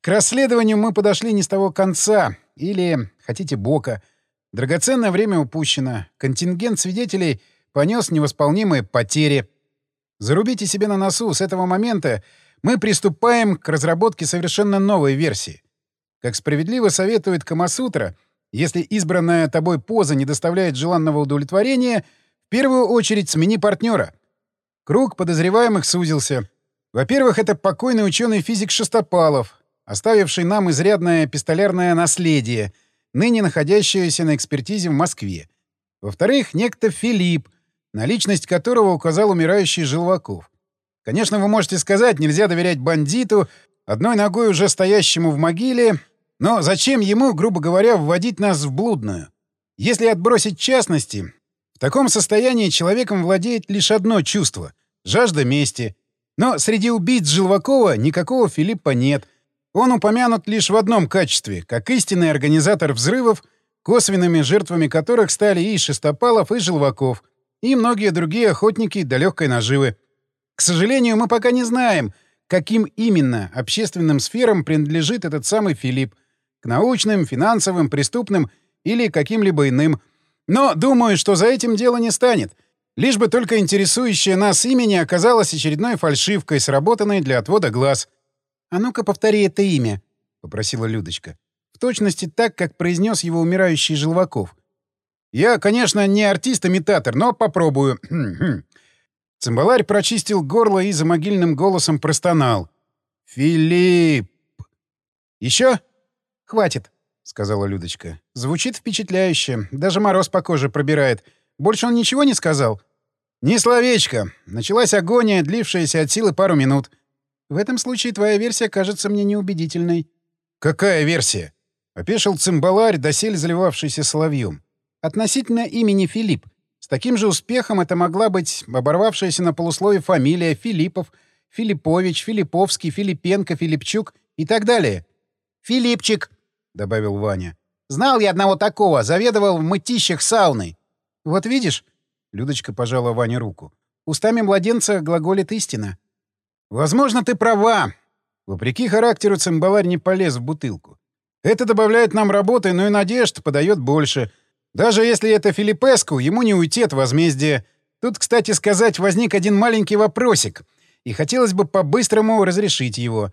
к расследованию мы подошли не с того конца, или, хотите, бока. Драгоценное время упущено. Контингент свидетелей понес невосполнимые потери — Зарубите себе на носу, с этого момента мы приступаем к разработке совершенно новой версии. Как справедливо советует Камасутра, если избранная тобой поза не доставляет желанного удовлетворения, в первую очередь смени партнера. Круг подозреваемых сузился. Во-первых, это покойный ученый-физик Шестопалов, оставивший нам изрядное пистолярное наследие, ныне находящееся на экспертизе в Москве. Во-вторых, некто Филипп, на личность которого указал умирающий Желваков. Конечно, вы можете сказать, нельзя доверять бандиту, одной ногой уже стоящему в могиле, но зачем ему, грубо говоря, вводить нас в блудную? Если отбросить частности, в таком состоянии человеком владеет лишь одно чувство — жажда мести. Но среди убийц Желвакова никакого Филиппа нет. Он упомянут лишь в одном качестве — как истинный организатор взрывов, косвенными жертвами которых стали и Шестопалов, и Желваков, и многие другие охотники до легкой наживы. К сожалению, мы пока не знаем, каким именно общественным сферам принадлежит этот самый Филипп. К научным, финансовым, преступным или каким-либо иным. Но думаю, что за этим дело не станет. Лишь бы только интересующее нас имя оказалось очередной фальшивкой, сработанной для отвода глаз. «А ну-ка повтори это имя», — попросила Людочка. В точности так, как произнес его умирающий Желваков. «Я, конечно, не артист-имитатор, но попробую. (clears throat) Цимбаларь прочистил горло и за могильным голосом простонал. «Филипп!» «Еще?» «Хватит», — сказала Людочка. «Звучит впечатляюще. Даже мороз по коже пробирает. Больше он ничего не сказал?» «Ни словечко. Началась агония, длившаяся от силы пару минут. В этом случае твоя версия кажется мне неубедительной». «Какая версия?» — опешил цимбаларь, досель заливавшийся соловьем. «Относительно имени Филипп. С таким же успехом это могла быть оборвавшаяся на полуслове фамилия Филиппов, Филиппович, Филипповский, Филипенко, Филипчук и так далее. «Филипчик», — добавил Ваня. «Знал я одного такого, заведовал в мытищах сауной». «Вот видишь?» — Людочка пожала Ване руку. «Устами младенца глаголит истина». «Возможно, ты права». Вопреки характеру цимбаларь не полез в бутылку. «Это добавляет нам работы, но и надежд подает больше». Даже если это Филиппеску, ему не уйти от возмездия. Тут, кстати сказать, возник один маленький вопросик, и хотелось бы по-быстрому разрешить его.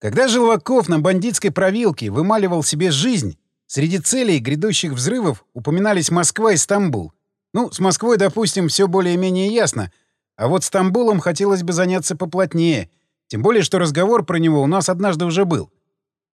Когда Желваков на бандитской провилке вымаливал себе жизнь, среди целей грядущих взрывов упоминались Москва и Стамбул. Ну, с Москвой, допустим, все более-менее ясно, а вот Стамбулом хотелось бы заняться поплотнее, тем более, что разговор про него у нас однажды уже был.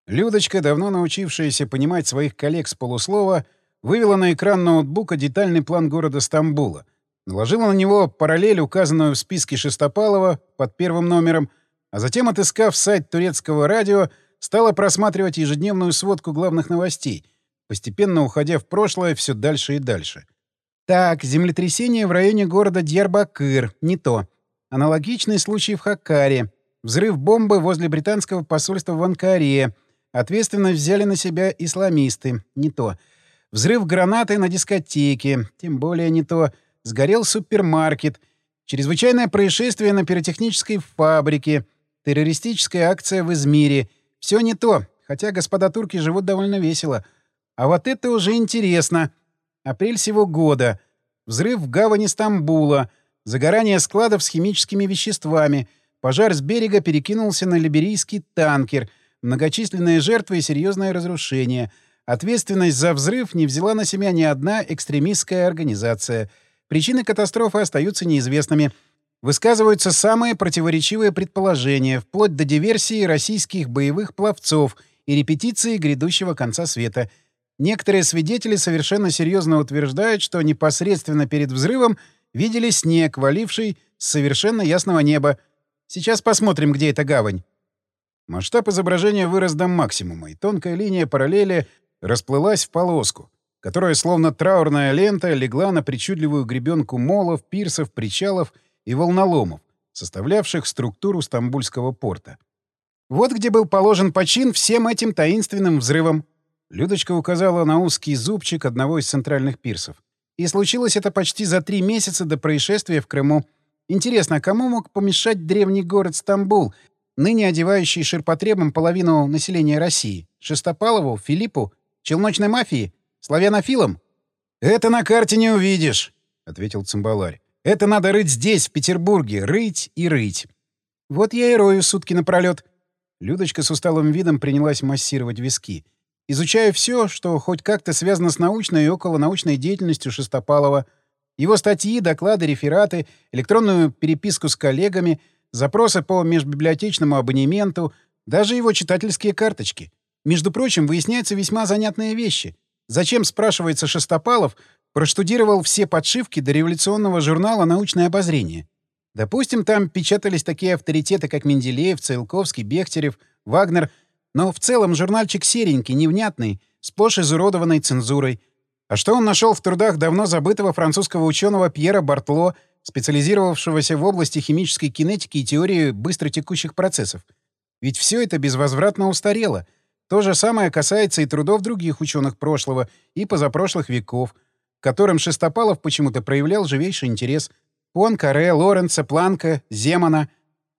Людочка, давно научившаяся понимать своих коллег с полуслова, вывела на экран ноутбука детальный план города Стамбула, наложила на него параллель, указанную в списке Шестопалова под первым номером, а затем, отыскав сайт турецкого радио, стала просматривать ежедневную сводку главных новостей, постепенно уходя в прошлое все дальше и дальше. Так, землетрясение в районе города Дьярбакыр. Не то. Аналогичный случай в Хакаре. Взрыв бомбы возле британского посольства в Анкаре. Ответственность взяли на себя исламисты. Не то. Взрыв гранаты на дискотеке. Тем более не то. Сгорел супермаркет. Чрезвычайное происшествие на пиротехнической фабрике. Террористическая акция в Измире. Все не то. Хотя господа турки живут довольно весело. А вот это уже интересно. Апрель сего года. Взрыв в гавани Стамбула. Загорание складов с химическими веществами. Пожар с берега перекинулся на либерийский танкер. Многочисленные жертвы и серьезное разрушение — Ответственность за взрыв не взяла на себя ни одна экстремистская организация. Причины катастрофы остаются неизвестными. Высказываются самые противоречивые предположения, вплоть до диверсии российских боевых пловцов и репетиции грядущего конца света. Некоторые свидетели совершенно серьезно утверждают, что непосредственно перед взрывом видели снег, валивший с совершенно ясного неба. Сейчас посмотрим, где эта гавань. Масштаб изображения вырос до максимума, и тонкая линия параллели расплылась в полоску, которая, словно траурная лента, легла на причудливую гребенку молов, пирсов, причалов и волноломов, составлявших структуру Стамбульского порта. Вот где был положен почин всем этим таинственным взрывам. Людочка указала на узкий зубчик одного из центральных пирсов. И случилось это почти за три месяца до происшествия в Крыму. Интересно, кому мог помешать древний город Стамбул, ныне одевающий ширпотребом половину населения России? Шестопалову, Филиппу Челночной мафии? Славянофилам? — Это на карте не увидишь, — ответил цимбаларь. — Это надо рыть здесь, в Петербурге. Рыть и рыть. — Вот я и рою сутки напролет. Людочка с усталым видом принялась массировать виски. Изучаю все, что хоть как-то связано с научной и околонаучной деятельностью Шестопалова. Его статьи, доклады, рефераты, электронную переписку с коллегами, запросы по межбиблиотечному абонементу, даже его читательские карточки — между прочим, выясняются весьма занятные вещи. Зачем, спрашивается Шестопалов, проштудировал все подшивки до революционного журнала «Научное обозрение». Допустим, там печатались такие авторитеты, как Менделеев, Циолковский, Бехтерев, Вагнер, но в целом журнальчик серенький, невнятный, сплошь изуродованной цензурой. А что он нашел в трудах давно забытого французского ученого Пьера Бартло, специализировавшегося в области химической кинетики и теории быстротекущих процессов? Ведь все это безвозвратно устарело — То же самое касается и трудов других ученых прошлого и позапрошлых веков, которым Шестопалов почему-то проявлял живейший интерес. Пон, Каре, Лоренца, Планка, Земана.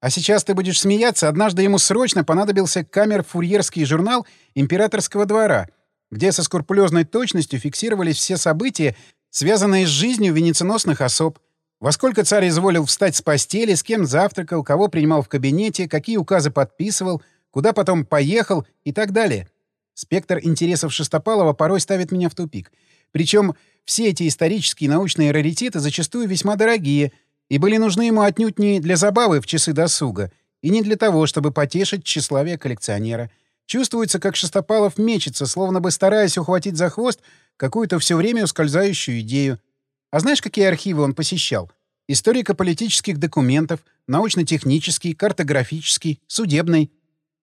А сейчас ты будешь смеяться, однажды ему срочно понадобился камер-фурьерский журнал императорского двора, где со скрупулезной точностью фиксировались все события, связанные с жизнью венеценосных особ. Во сколько царь изволил встать с постели, с кем завтракал, кого принимал в кабинете, какие указы подписывал, куда потом поехал и так далее. Спектр интересов Шестопалова порой ставит меня в тупик. Причем все эти исторические научные раритеты зачастую весьма дорогие и были нужны ему отнюдь не для забавы в часы досуга и не для того, чтобы потешить тщеславие коллекционера. Чувствуется, как Шестопалов мечется, словно бы стараясь ухватить за хвост какую-то все время ускользающую идею. А знаешь, какие архивы он посещал? Историко-политических документов, научно-технический, картографический, судебный.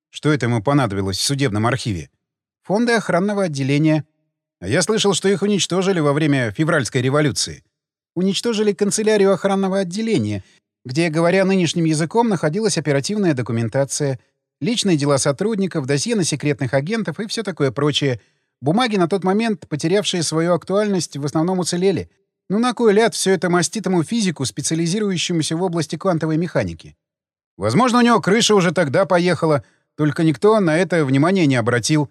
Что это ему понадобилось в судебном архиве? Фонды охранного отделения. Я слышал, что их уничтожили во время февральской революции. Уничтожили канцелярию охранного отделения, где, говоря нынешним языком, находилась оперативная документация, личные дела сотрудников, досье на секретных агентов и все такое прочее. Бумаги на тот момент, потерявшие свою актуальность, в основном уцелели — ну на кой ляд все это маститому физику, специализирующемуся в области квантовой механики? Возможно, у него крыша уже тогда поехала, только никто на это внимания не обратил.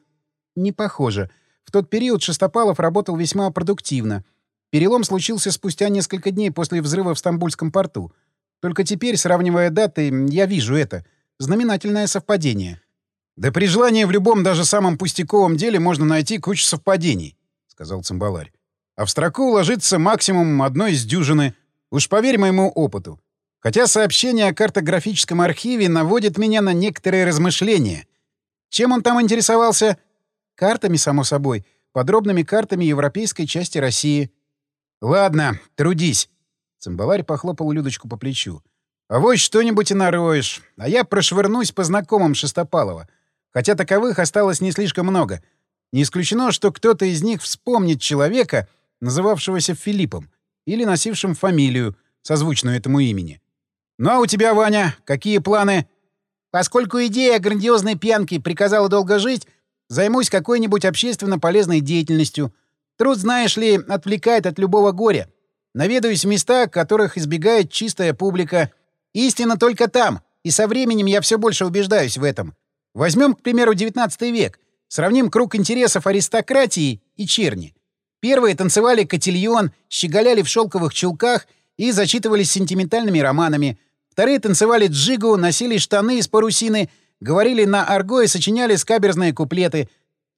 Не похоже. В тот период Шестопалов работал весьма продуктивно. Перелом случился спустя несколько дней после взрыва в Стамбульском порту. Только теперь, сравнивая даты, я вижу это. Знаменательное совпадение. «Да при желании в любом, даже самом пустяковом деле можно найти кучу совпадений», — сказал Цимбаларь. А в строку уложится максимум одной из дюжины. Уж поверь моему опыту. Хотя сообщение о картографическом архиве наводит меня на некоторые размышления. Чем он там интересовался? Картами, само собой. Подробными картами европейской части России. Ладно, трудись. Цимбаларь похлопал Людочку по плечу. А вот что-нибудь и нароешь. А я прошвырнусь по знакомым Шестопалова. Хотя таковых осталось не слишком много. Не исключено, что кто-то из них вспомнит человека, называвшегося Филиппом, или носившим фамилию, созвучную этому имени. «Ну а у тебя, Ваня, какие планы?» «Поскольку идея грандиозной пьянки приказала долго жить, займусь какой-нибудь общественно полезной деятельностью. Труд, знаешь ли, отвлекает от любого горя. Наведаюсь в места, которых избегает чистая публика. Истина только там, и со временем я все больше убеждаюсь в этом. Возьмем, к примеру, XIX век. Сравним круг интересов аристократии и черни. Первые танцевали котельон, щеголяли в шелковых чулках и зачитывались сентиментальными романами. Вторые танцевали джигу, носили штаны из парусины, говорили на арго и сочиняли скаберзные куплеты.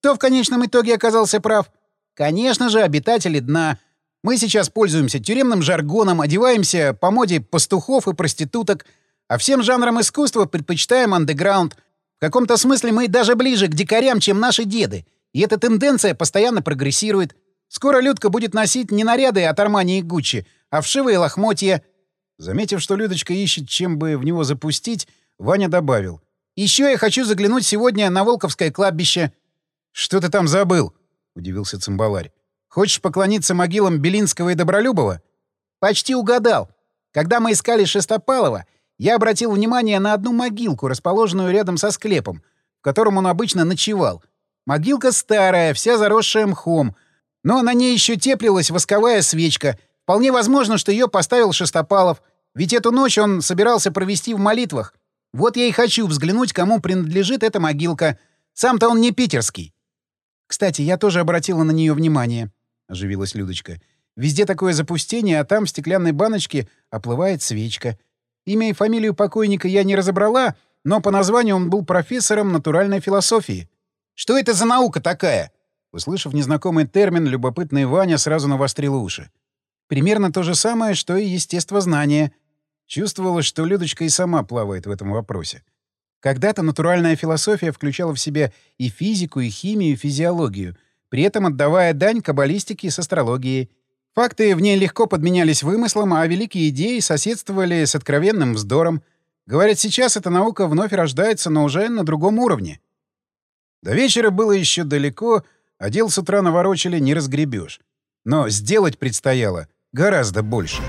Кто в конечном итоге оказался прав? Конечно же, обитатели дна. Мы сейчас пользуемся тюремным жаргоном, одеваемся по моде пастухов и проституток, а всем жанрам искусства предпочитаем андеграунд. В каком-то смысле мы даже ближе к дикарям, чем наши деды. И эта тенденция постоянно прогрессирует. Скоро Людка будет носить не наряды от Армани и Гуччи, а вшивые лохмотья. Заметив, что Людочка ищет, чем бы в него запустить, Ваня добавил. «Еще я хочу заглянуть сегодня на Волковское кладбище». «Что ты там забыл?» — удивился Цимбаларь. «Хочешь поклониться могилам Белинского и Добролюбова?» «Почти угадал. Когда мы искали Шестопалова, я обратил внимание на одну могилку, расположенную рядом со склепом, в котором он обычно ночевал. Могилка старая, вся заросшая мхом, но на ней еще теплилась восковая свечка. Вполне возможно, что ее поставил Шестопалов, ведь эту ночь он собирался провести в молитвах. Вот я и хочу взглянуть, кому принадлежит эта могилка. Сам-то он не питерский. Кстати, я тоже обратила на нее внимание, — оживилась Людочка. Везде такое запустение, а там в стеклянной баночке оплывает свечка. Имя и фамилию покойника я не разобрала, но по названию он был профессором натуральной философии. Что это за наука такая? Услышав незнакомый термин, любопытный Ваня сразу навострил уши. Примерно то же самое, что и естествознание. Чувствовалось, что Людочка и сама плавает в этом вопросе. Когда-то натуральная философия включала в себя и физику, и химию, и физиологию, при этом отдавая дань каббалистике с астрологией. Факты в ней легко подменялись вымыслом, а великие идеи соседствовали с откровенным вздором. Говорят, сейчас эта наука вновь рождается, но уже на другом уровне. До вечера было еще далеко, а дел с утра наворочили не разгребешь. Но сделать предстояло гораздо больше.